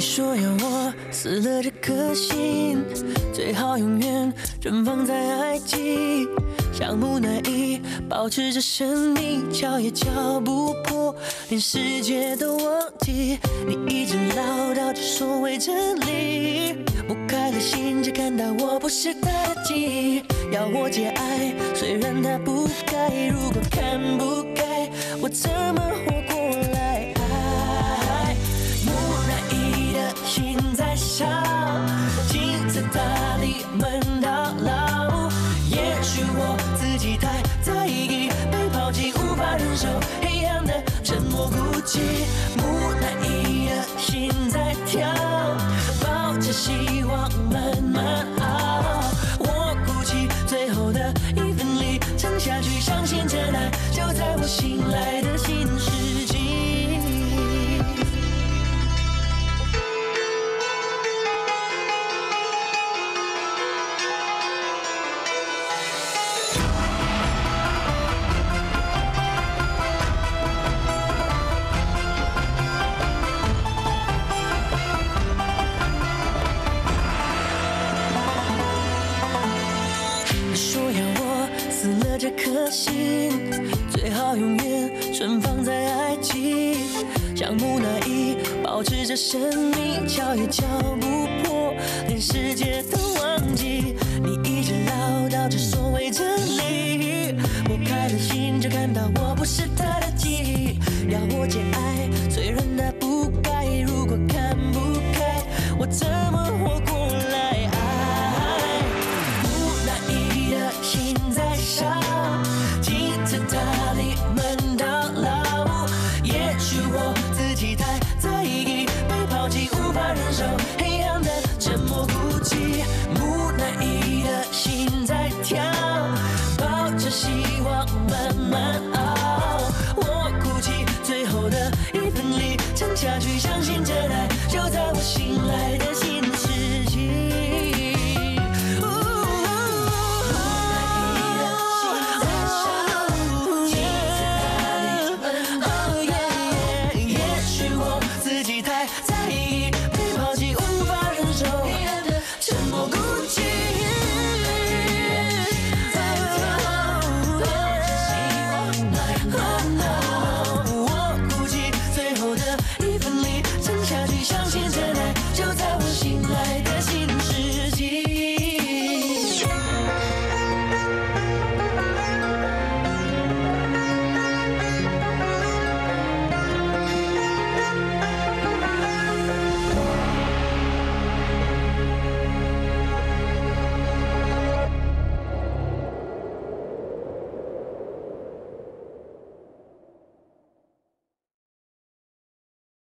你说要我死了这颗心，最好永远存放在埃及，像木乃伊，保持着神秘，敲也敲不破，连世界都忘记。你一直唠叨着所谓真理，我开了心，只看到我不是他的记忆，要我节哀，虽然他不该，如果看不开，我怎么无法忍受黑暗的沉默孤寂。木乃伊的心在跳，抱着希望这颗心，最好永远存放在爱机，像木乃伊，保持着神秘，敲也敲不破，连世界都忘记。你一直唠叨着所谓真理，我开了心，就看到我不是他的记忆，要我节哀，虽然他 rain.